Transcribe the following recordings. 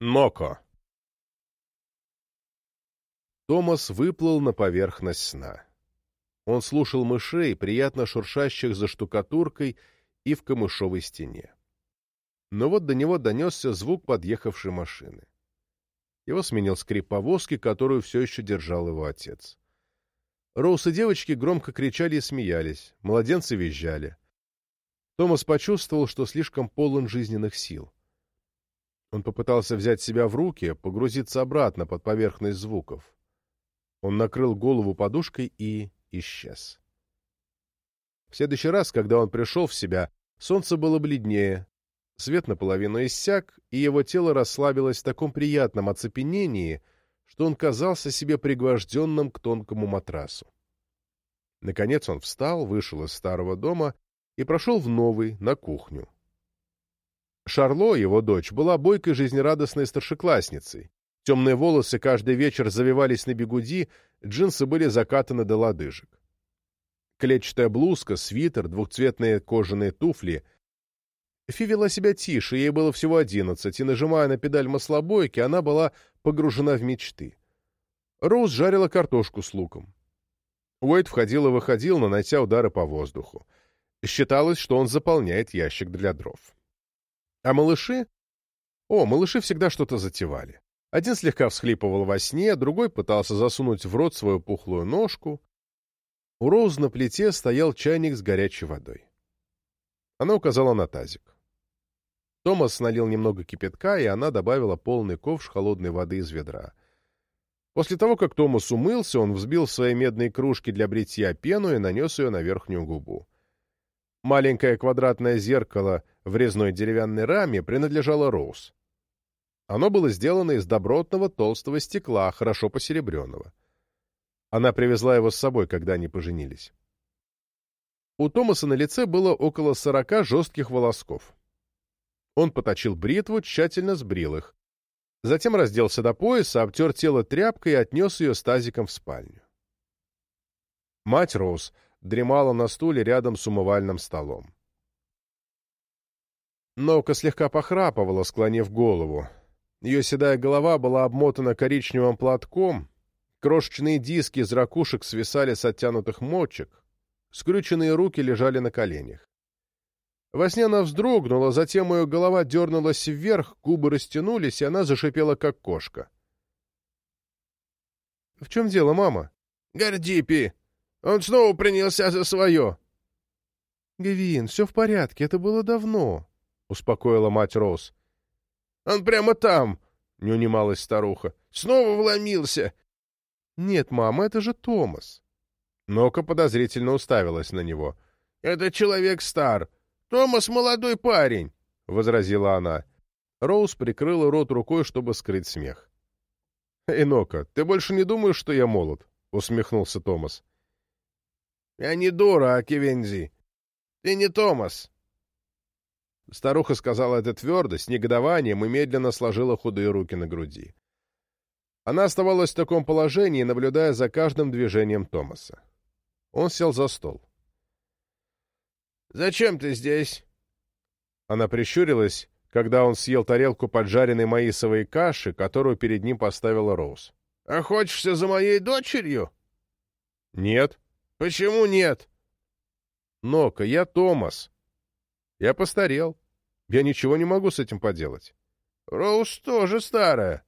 Ноко. Томас выплыл на поверхность сна. Он слушал мышей, приятно шуршащих за штукатуркой и в камышовой стене. Но вот до него донесся звук подъехавшей машины. Его сменил скрип повозки, которую все еще держал его отец. Роуз и девочки громко кричали и смеялись, младенцы визжали. Томас почувствовал, что слишком полон жизненных сил. Он попытался взять себя в руки, погрузиться обратно под поверхность звуков. Он накрыл голову подушкой и исчез. В следующий раз, когда он пришел в себя, солнце было бледнее, свет наполовину иссяк, и его тело расслабилось в таком приятном оцепенении, что он казался себе пригвожденным к тонкому матрасу. Наконец он встал, вышел из старого дома и прошел в новый, на кухню. Шарло, его дочь, была бойкой жизнерадостной старшеклассницей. Темные волосы каждый вечер завивались на бегуди, джинсы были закатаны до лодыжек. Клетчатая блузка, свитер, двухцветные кожаные туфли. Фи вела себя тише, ей было всего одиннадцать, и, нажимая на педаль маслобойки, она была погружена в мечты. Роуз жарила картошку с луком. Уэйд входил и выходил, нанося удары по воздуху. Считалось, что он заполняет ящик для дров. А малыши? О, малыши всегда что-то затевали. Один слегка всхлипывал во сне, другой пытался засунуть в рот свою пухлую ножку. У Роуз на плите стоял чайник с горячей водой. Она указала на тазик. Томас налил немного кипятка, и она добавила полный ковш холодной воды из ведра. После того, как Томас умылся, он взбил в свои медные кружки для бритья пену и нанес ее на верхнюю губу. Маленькое квадратное зеркало в резной деревянной раме принадлежало Роуз. Оно было сделано из добротного толстого стекла, хорошо посеребренного. Она привезла его с собой, когда они поженились. У Томаса на лице было около сорока жестких волосков. Он поточил бритву, тщательно сбрил их. Затем разделся до пояса, обтер тело тряпкой и отнес ее с тазиком в спальню. Мать Роуз дремала на стуле рядом с умывальным столом. Нока слегка похрапывала, склонив голову. Ее седая голова была обмотана коричневым платком, крошечные диски из ракушек свисали с оттянутых мочек, скрюченные руки лежали на коленях. Во сне она вздрогнула, затем ее голова дернулась вверх, губы растянулись, и она зашипела, как кошка. — В чем дело, мама? — Гордипи! Он снова принялся за свое. — Гвин, все в порядке, это было давно, — успокоила мать Роуз. — Он прямо там, — не унималась старуха. — Снова вломился. — Нет, мама, это же Томас. Нока подозрительно уставилась на него. — Это человек стар. Томас молодой парень, — возразила она. Роуз прикрыла рот рукой, чтобы скрыть смех. — Эй, Нока, ты больше не думаешь, что я молод? — усмехнулся Томас. Я не дура, а Кивензи. Ты не Томас. Старуха сказала это твердо, с негодованием и медленно сложила худые руки на груди. Она оставалась в таком положении, наблюдая за каждым движением Томаса. Он сел за стол. «Зачем ты здесь?» Она прищурилась, когда он съел тарелку поджаренной маисовой каши, которую перед ним поставила Роуз. «Охотишься за моей дочерью?» «Нет», «Почему нет?» «Нока, я Томас. Я постарел. Я ничего не могу с этим поделать». «Роуз тоже старая».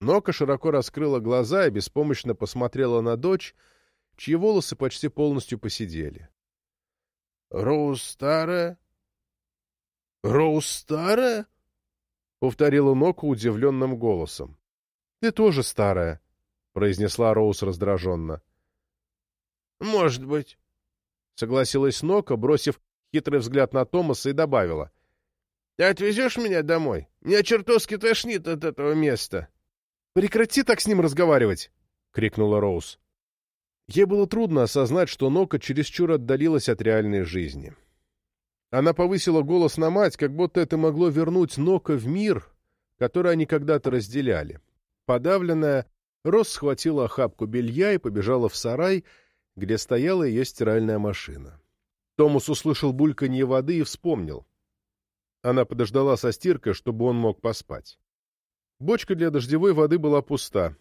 Нока широко раскрыла глаза и беспомощно посмотрела на дочь, чьи волосы почти полностью посидели. «Роуз старая? Роуз старая?» — повторила Нока удивленным голосом. «Ты тоже старая», — произнесла Роуз раздраженно. «Может быть», — согласилась Нока, бросив хитрый взгляд на Томаса и добавила. «Ты отвезешь меня домой? Меня чертовски тошнит от этого места». «Прекрати так с ним разговаривать!» — крикнула Роуз. Ей было трудно осознать, что Нока чересчур отдалилась от реальной жизни. Она повысила голос на мать, как будто это могло вернуть Нока в мир, который они когда-то разделяли. Подавленная, Роуз схватила охапку белья и побежала в сарай, где стояла ее стиральная машина. Томас услышал бульканье воды и вспомнил. Она подождала со стиркой, чтобы он мог поспать. Бочка для дождевой воды была пуста.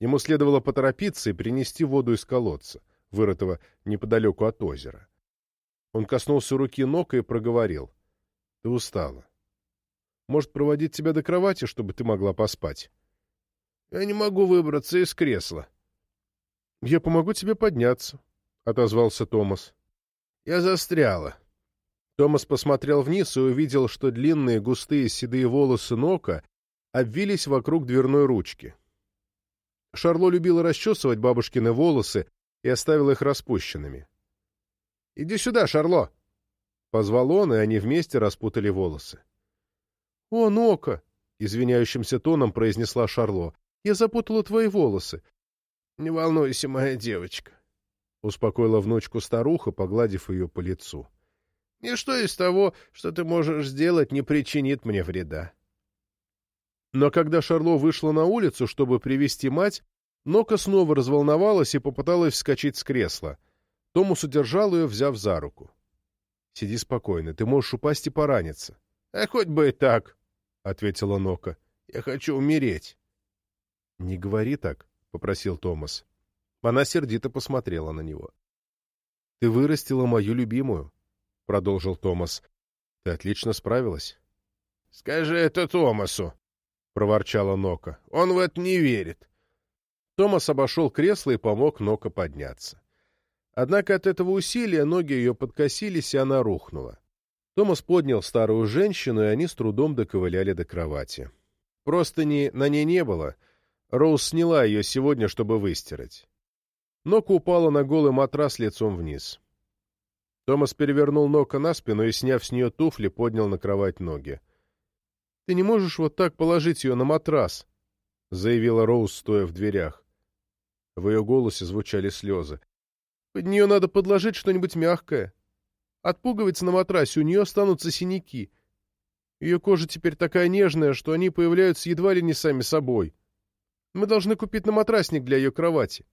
Ему следовало поторопиться и принести воду из колодца, вырытого неподалеку от озера. Он коснулся руки Нока и проговорил. — Ты устала. Может, проводить тебя до кровати, чтобы ты могла поспать? — Я не могу выбраться из кресла. — Я помогу тебе подняться, — отозвался Томас. — Я застряла. Томас посмотрел вниз и увидел, что длинные густые седые волосы Нока обвились вокруг дверной ручки. Шарло любила расчесывать бабушкины волосы и оставила их распущенными. — Иди сюда, Шарло! — позвал он, и они вместе распутали волосы. — О, Нока! — извиняющимся тоном произнесла Шарло. — Я запутала твои волосы. — Не волнуйся, моя девочка, — успокоила внучку старуха, погладив ее по лицу. — Ничто из того, что ты можешь сделать, не причинит мне вреда. Но когда Шарло вышла на улицу, чтобы привести мать, Нока снова разволновалась и попыталась вскочить с кресла. Томус удержал ее, взяв за руку. — Сиди спокойно, ты можешь упасть и пораниться. — А хоть бы и так, — ответила Нока. — Я хочу умереть. — Не говори так, — попросил Томас. Она сердито посмотрела на него. — Ты вырастила мою любимую, — продолжил Томас. — Ты отлично справилась. — Скажи это Томасу, — проворчала Нока. — Он в это не верит. Томас обошел кресло и помог Нока подняться. Однако от этого усилия ноги ее подкосились, и она рухнула. Томас поднял старую женщину, и они с трудом доковыляли до кровати. Простыни на ней не было. Роуз сняла ее сегодня, чтобы выстирать. Нока упала на голый матрас лицом вниз. Томас перевернул Нока на спину и, сняв с нее туфли, поднял на кровать ноги. — Ты не можешь вот так положить ее на матрас, — заявила Роуз, стоя в дверях. В ее голосе звучали слезы. Под нее надо подложить что-нибудь мягкое. От на матрасе у нее останутся синяки. Ее кожа теперь такая нежная, что они появляются едва ли не сами собой. Мы должны купить на матрасник для ее кровати.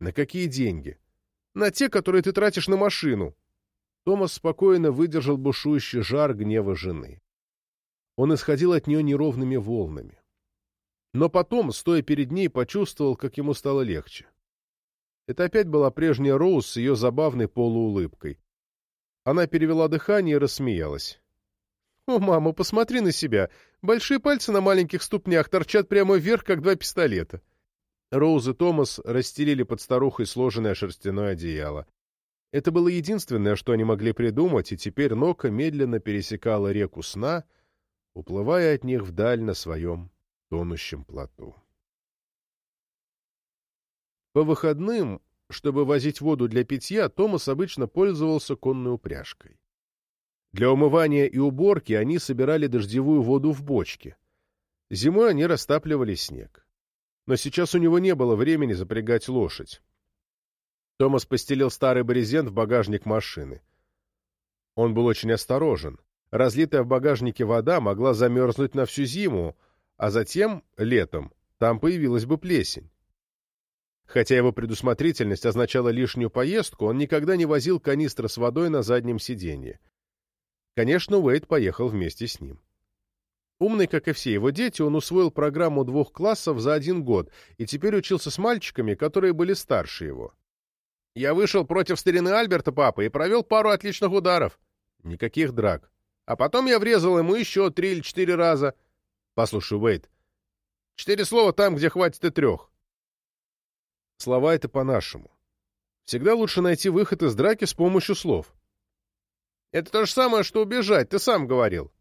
На какие деньги? На те, которые ты тратишь на машину. Томас спокойно выдержал бушующий жар гнева жены. Он исходил от нее неровными волнами. Но потом, стоя перед ней, почувствовал, как ему стало легче. Это опять была прежняя Роуз с ее забавной полуулыбкой. Она перевела дыхание и рассмеялась. «О, мама, посмотри на себя! Большие пальцы на маленьких ступнях торчат прямо вверх, как два пистолета!» Роуз и Томас расстелили под старухой сложенное шерстяное одеяло. Это было единственное, что они могли придумать, и теперь Нока медленно пересекала реку сна, уплывая от них вдаль на своем тонущем плоту. По выходным, чтобы возить воду для питья, Томас обычно пользовался конной упряжкой. Для умывания и уборки они собирали дождевую воду в бочке. Зимой они растапливали снег. Но сейчас у него не было времени запрягать лошадь. Томас постелил старый брезент в багажник машины. Он был очень осторожен. Разлитая в багажнике вода могла замерзнуть на всю зиму, а затем, летом, там появилась бы плесень. Хотя его предусмотрительность означала лишнюю поездку, он никогда не возил канистры с водой на заднем сиденье. Конечно, Уэйд поехал вместе с ним. Умный, как и все его дети, он усвоил программу двух классов за один год и теперь учился с мальчиками, которые были старше его. «Я вышел против старины Альберта, папа, и провел пару отличных ударов. Никаких драк. А потом я врезал ему еще три или четыре раза. Послушай, Уэйд, четыре слова там, где хватит и трех. Слова — это по-нашему. Всегда лучше найти выход из драки с помощью слов. Это то же самое, что убежать, ты сам говорил.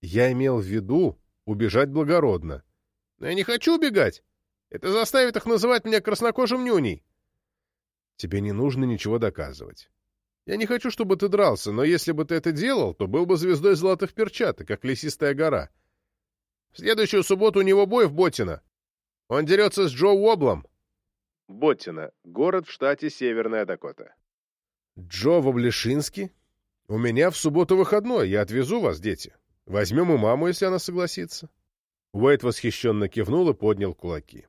Я имел в виду убежать благородно. Но я не хочу убегать. Это заставит их называть меня краснокожим нюней. Тебе не нужно ничего доказывать. Я не хочу, чтобы ты дрался, но если бы ты это делал, то был бы звездой золотых перчаток, как лесистая гора. В следующую субботу у него бой в Ботино. Он дерется с Джо Уоблом. Боттина, город в штате Северная Дакота. Джо Воблешинский? У меня в субботу выходной, я отвезу вас, дети. Возьмем и маму, если она согласится. Уэйт восхищенно кивнул и поднял кулаки.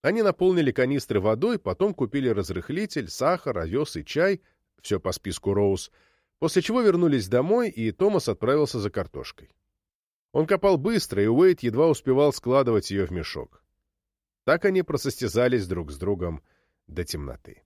Они наполнили канистры водой, потом купили разрыхлитель, сахар, овес и чай, все по списку Роуз, после чего вернулись домой, и Томас отправился за картошкой. Он копал быстро, и Уэйд едва успевал складывать ее в мешок. Так они просостязались друг с другом до темноты.